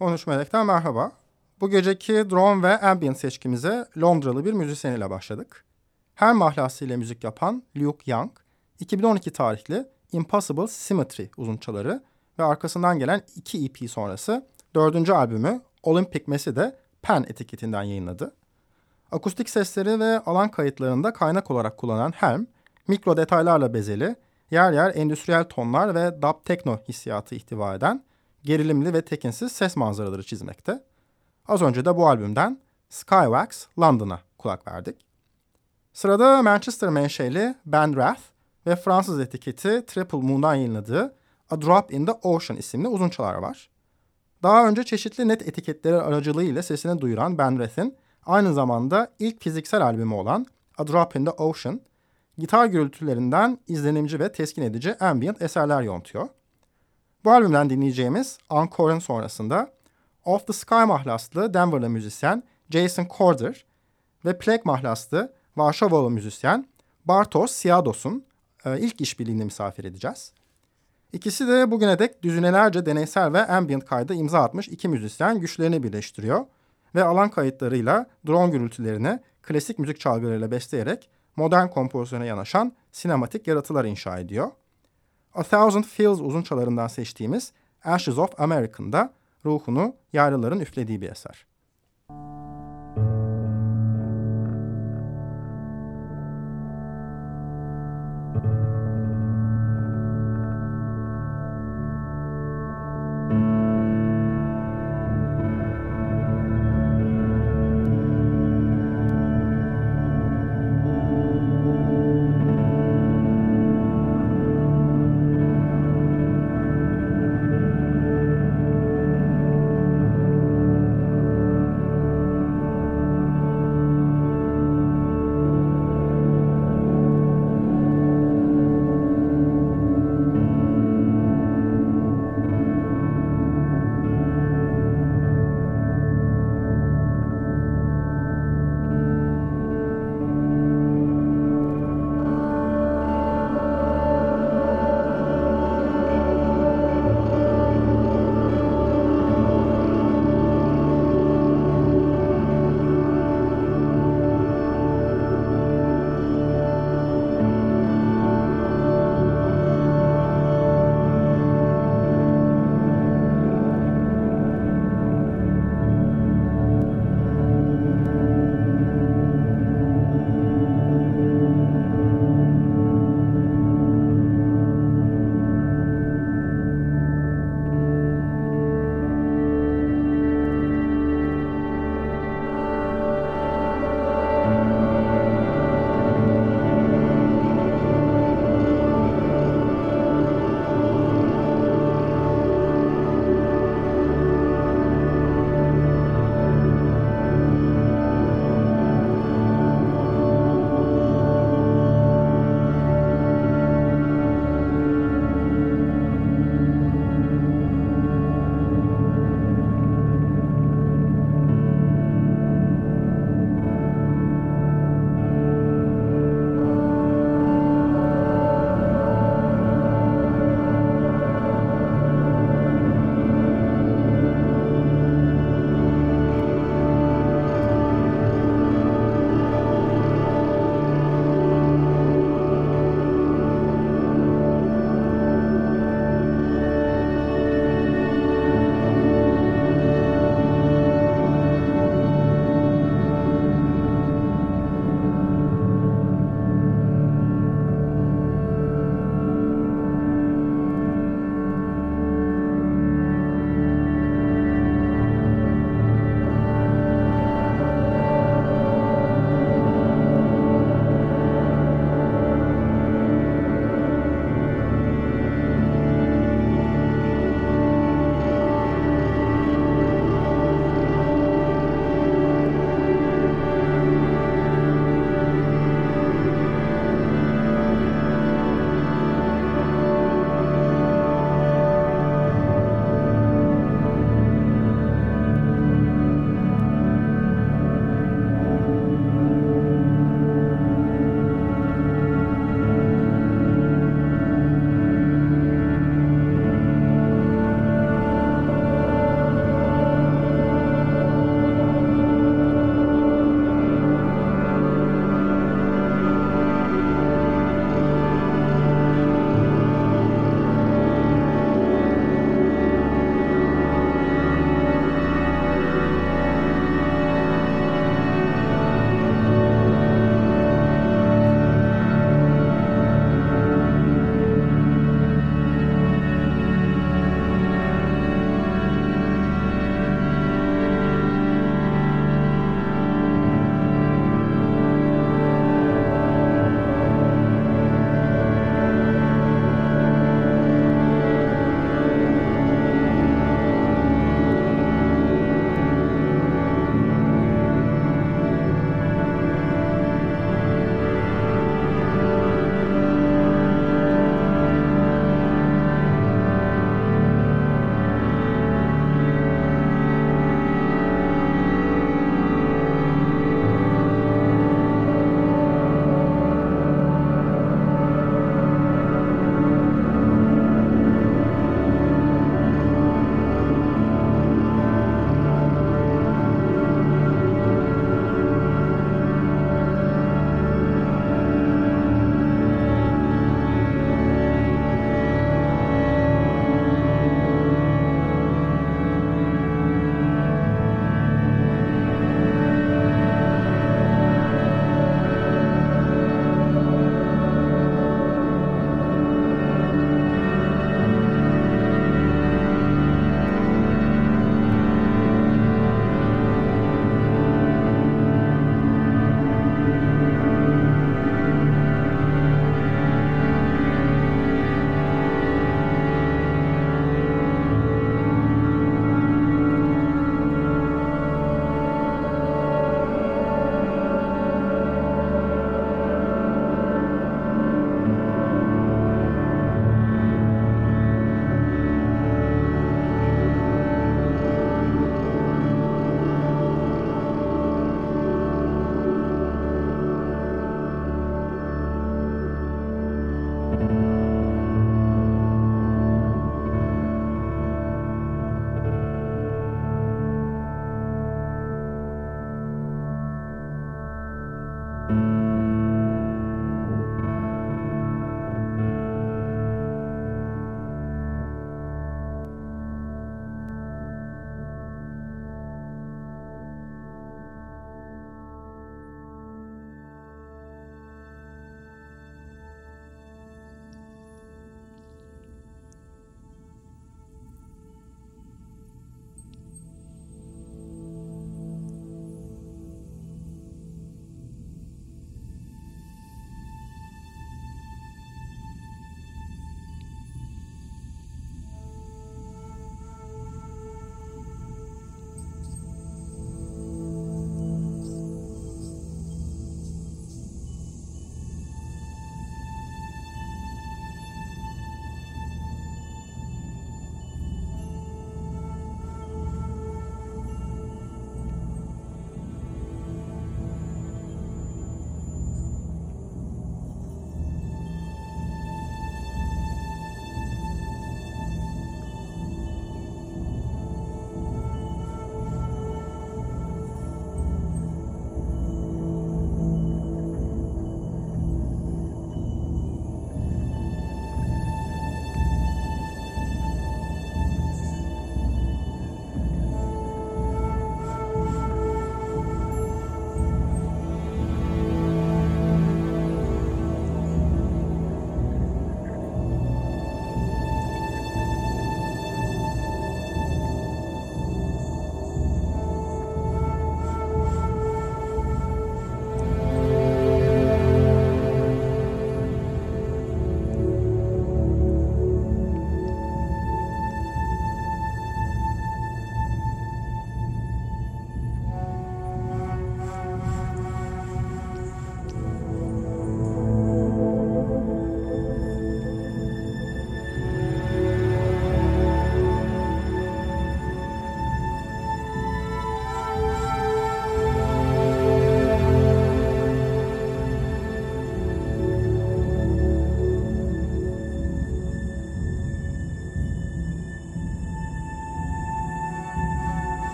13 Melek'ten merhaba. Bu geceki drone ve ambient seçkimize Londralı bir müzisyen ile başladık. Her mahlasıyla müzik yapan Luke Young, 2012 tarihli Impossible Symmetry uzunçaları ve arkasından gelen iki EP sonrası dördüncü albümü Olympic Mess'i de Pen etiketinden yayınladı. Akustik sesleri ve alan kayıtlarında kaynak olarak kullanan Helm, mikro detaylarla bezeli, yer yer endüstriyel tonlar ve dub techno hissiyatı ihtiva eden gerilimli ve tekinsiz ses manzaraları çizmekte. Az önce de bu albümden Skywax London'a kulak verdik. Sırada Manchester menşeli Ben Rath ve Fransız etiketi Triple Moon'dan yayınladığı A Drop in the Ocean isimli uzunçalar var. Daha önce çeşitli net etiketleri aracılığıyla sesini duyuran Ben Rath'in aynı zamanda ilk fiziksel albümü olan A Drop in the Ocean, gitar gürültülerinden izlenimci ve teskin edici ambient eserler yontuyor. Bu albümden dinleyeceğimiz Encore'ın sonrasında Off the Sky mahlaslı Denver'lı müzisyen Jason Corder ve Plague mahlaslı Varşovalı müzisyen Bartosz Siados'un e, ilk işbirliğini misafir edeceğiz. İkisi de bugüne dek düzinelerce deneysel ve ambient kayda imza atmış iki müzisyen güçlerini birleştiriyor ve alan kayıtlarıyla drone gürültülerini klasik müzik çalgılarıyla besleyerek modern kompozisyona yanaşan sinematik yaratılar inşa ediyor. A Thousand Fields uzunçalarından seçtiğimiz Ashes of American'da ruhunu yaylıların üflediği bir eser.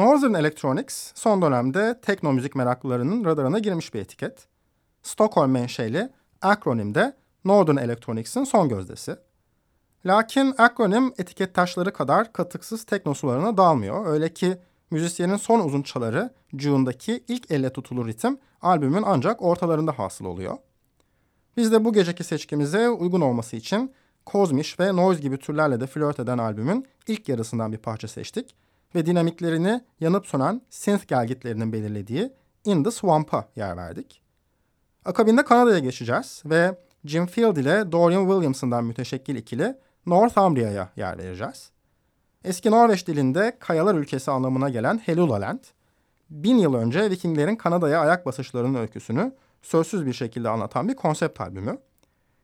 Northern Electronics son dönemde tekno müzik meraklılarının radarına girmiş bir etiket. Stockholm menşeli Akronim de Northern Electronics'in son gözdesi. Lakin akronim etiket taşları kadar katıksız tekno sularına dalmıyor. Öyle ki müzisyenin son uzun çaları June'daki ilk elle tutulur ritim albümün ancak ortalarında hasıl oluyor. Biz de bu geceki seçkimize uygun olması için kozmiş ve noise gibi türlerle de flört eden albümün ilk yarısından bir parça seçtik ve dinamiklerini yanıp sönen synth gelgitlerinin belirlediği In the Swamp'a yer verdik. Akabinde Kanada'ya geçeceğiz ve Jim Field ile Dorian Williamson'dan müteşekkil ikili Northumbria'ya yer vereceğiz. Eski Norveç dilinde kayalar ülkesi anlamına gelen Helluland, bin yıl önce Vikinglerin Kanada'ya ayak basışlarının öyküsünü sözsüz bir şekilde anlatan bir konsept albümü.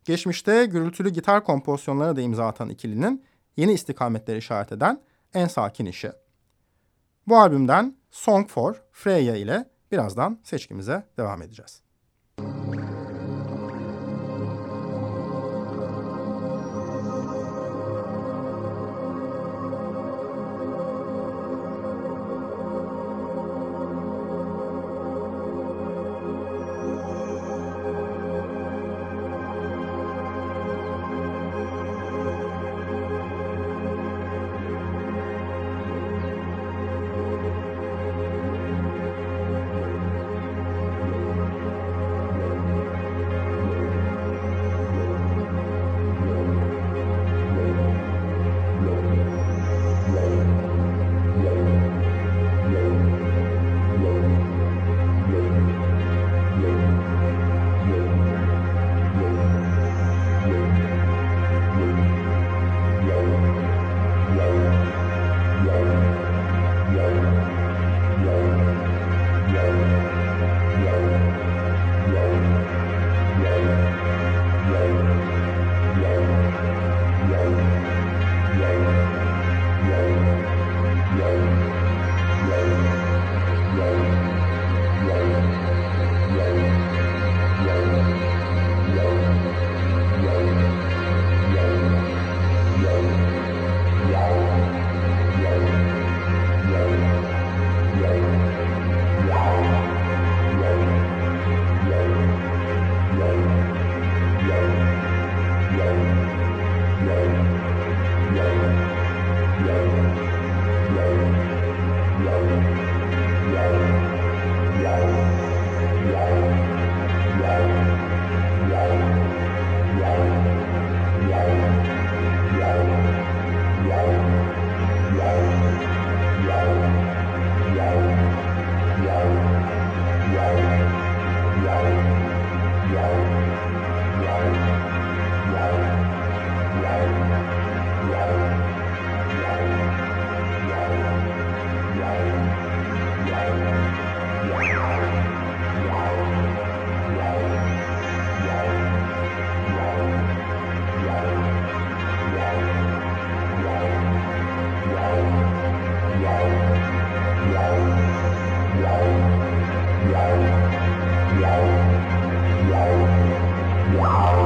Geçmişte gürültülü gitar kompozisyonlarına da imza atan ikilinin yeni istikametleri işaret eden en sakin işi. Bu albümden Song for Freya ile birazdan seçkimize devam edeceğiz. Yeah.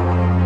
Yeah.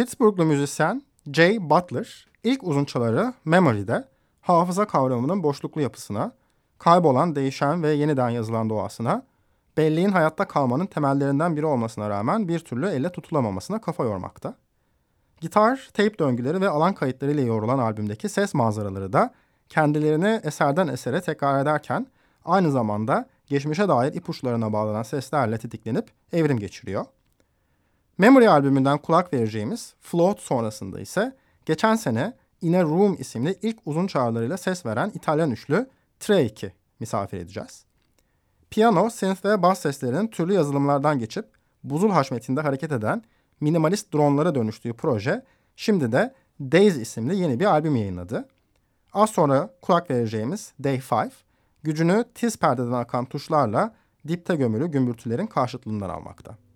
Pittsburghlu müzisyen Jay Butler ilk uzunçaları Memory'de hafıza kavramının boşluklu yapısına, kaybolan, değişen ve yeniden yazılan doğasına, belleğin hayatta kalmanın temellerinden biri olmasına rağmen bir türlü elle tutulamamasına kafa yormakta. Gitar, teyp döngüleri ve alan kayıtları ile yoğrulan albümdeki ses manzaraları da kendilerini eserden esere tekrar ederken aynı zamanda geçmişe dair ipuçlarına bağlanan seslerle tetiklenip evrim geçiriyor. Memory albümünden kulak vereceğimiz Float sonrasında ise geçen sene In a Room isimli ilk uzun çağrılarıyla ses veren İtalyan üçlü Tre misafir edeceğiz. Piyano, synth ve bas seslerinin türlü yazılımlardan geçip buzul haşmetinde hareket eden minimalist dronlara dönüştüğü proje şimdi de Days isimli yeni bir albüm yayınladı. Az sonra kulak vereceğimiz Day 5, gücünü tiz perdeden akan tuşlarla dipte gömülü gümbürtülerin karşıtlığından almakta.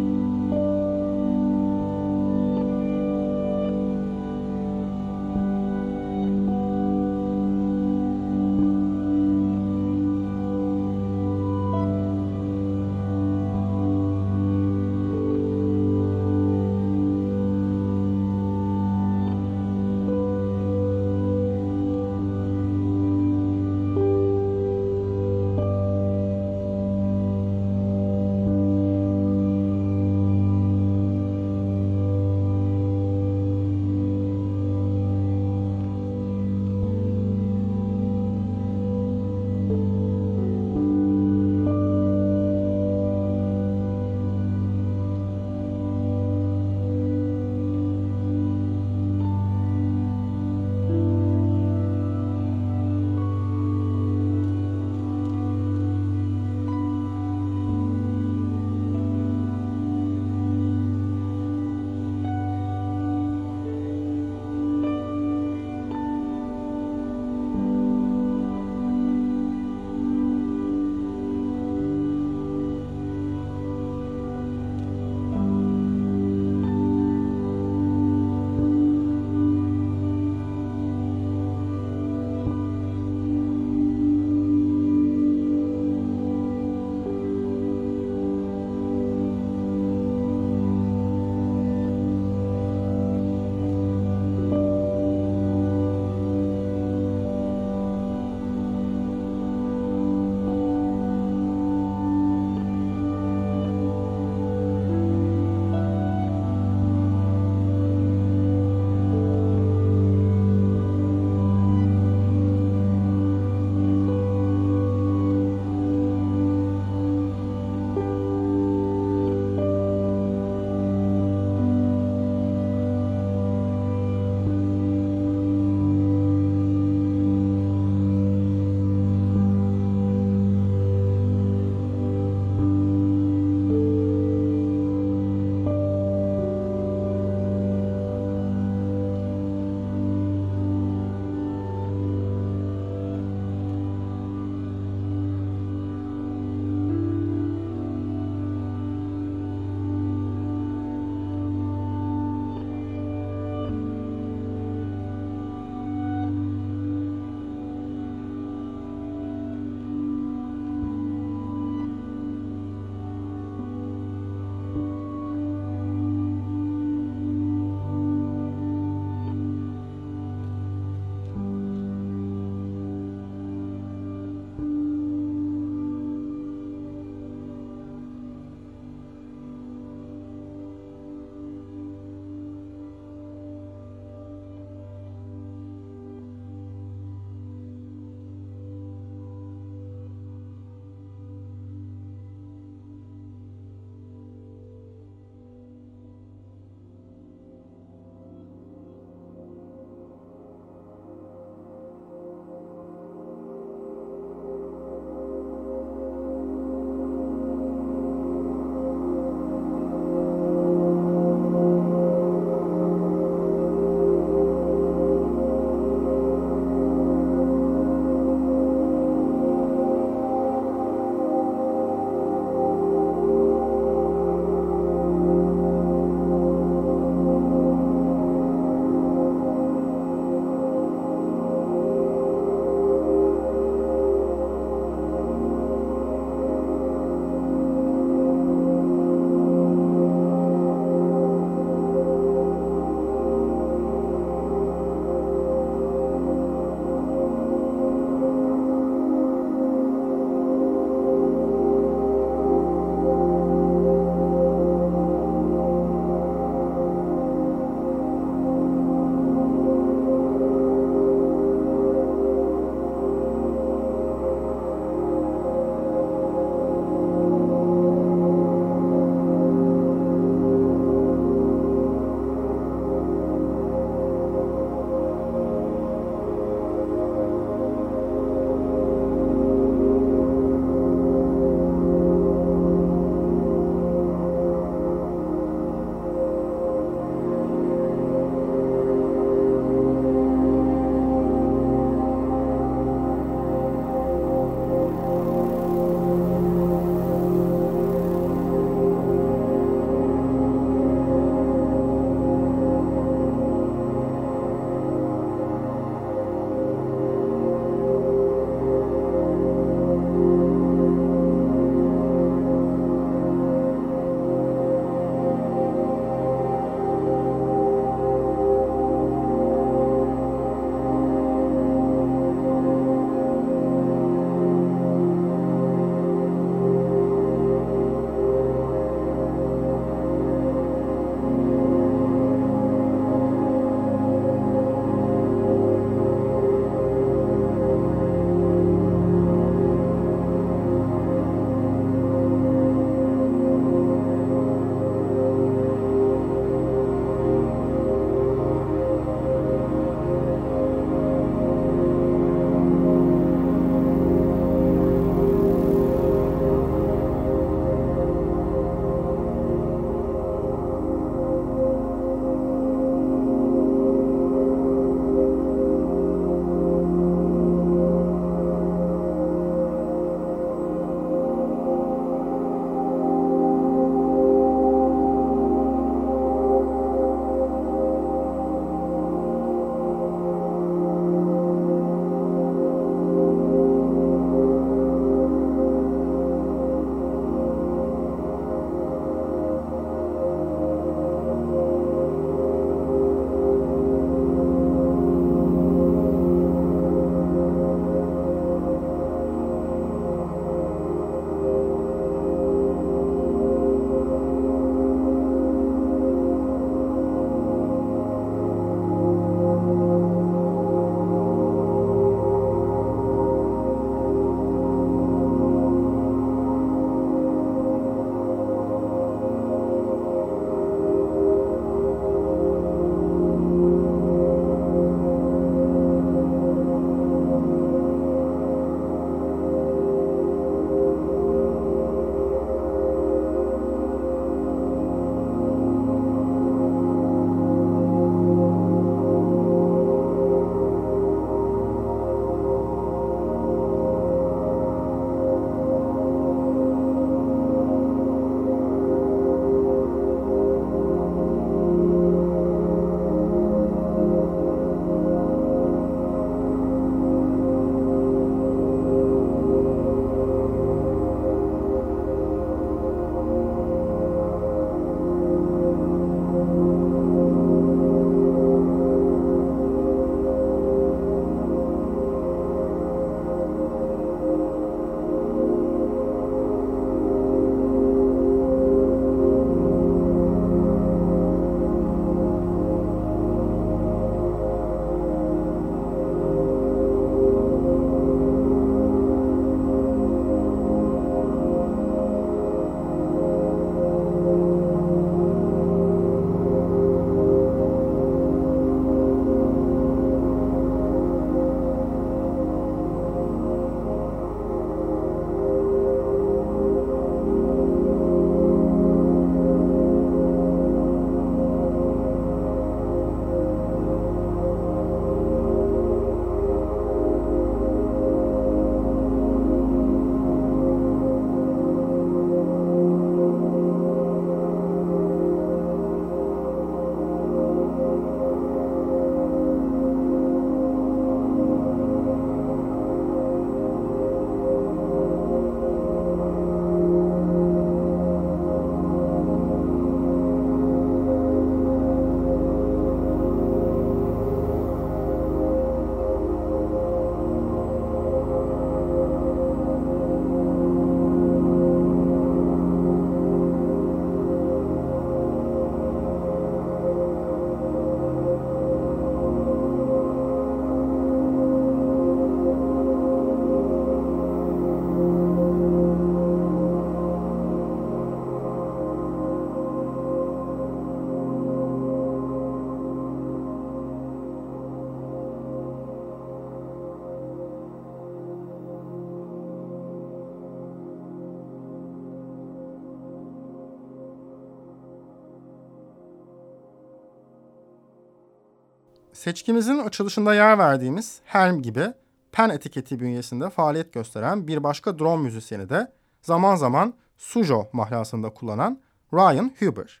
Seçkimizin açılışında yer verdiğimiz Helm gibi Pen etiketi bünyesinde faaliyet gösteren bir başka drone müzisyeni de zaman zaman Sujo mahlasında kullanan Ryan Huber.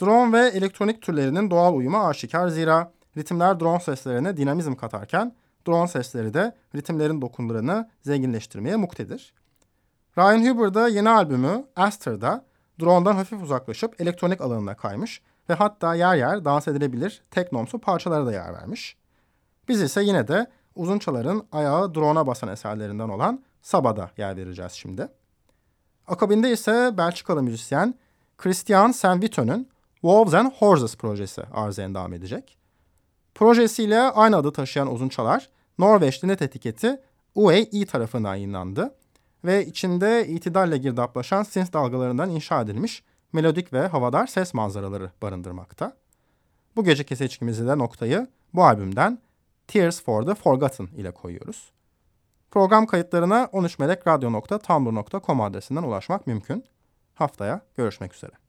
Drone ve elektronik türlerinin doğal uyumu aşikar zira ritimler drone seslerine dinamizm katarken drone sesleri de ritimlerin dokunlarını zenginleştirmeye muktedir. Ryan Huber da yeni albümü Aster'da drone'dan hafif uzaklaşıp elektronik alanına kaymış ve hatta yer yer dans edilebilir teknomsu parçalara da yer vermiş. Biz ise yine de uzunçaların ayağı drone'a basan eserlerinden olan Saba'da yer vereceğiz şimdi. Akabinde ise Belçikalı müzisyen Christian Saint-Vitte'nin Wolves and Horses projesi arıza endam edecek. Projesiyle aynı adı taşıyan uzunçalar Norveçli net etiketi UAE tarafından yayınlandı ve içinde itidalle girdaplaşan synth dalgalarından inşa edilmiş melodik ve havadar ses manzaraları barındırmakta. Bu geceki seçkimizi de noktayı bu albümden Tears for the Forgotten ile koyuyoruz. Program kayıtlarına 13melekradyo.tumblr.com adresinden ulaşmak mümkün. Haftaya görüşmek üzere.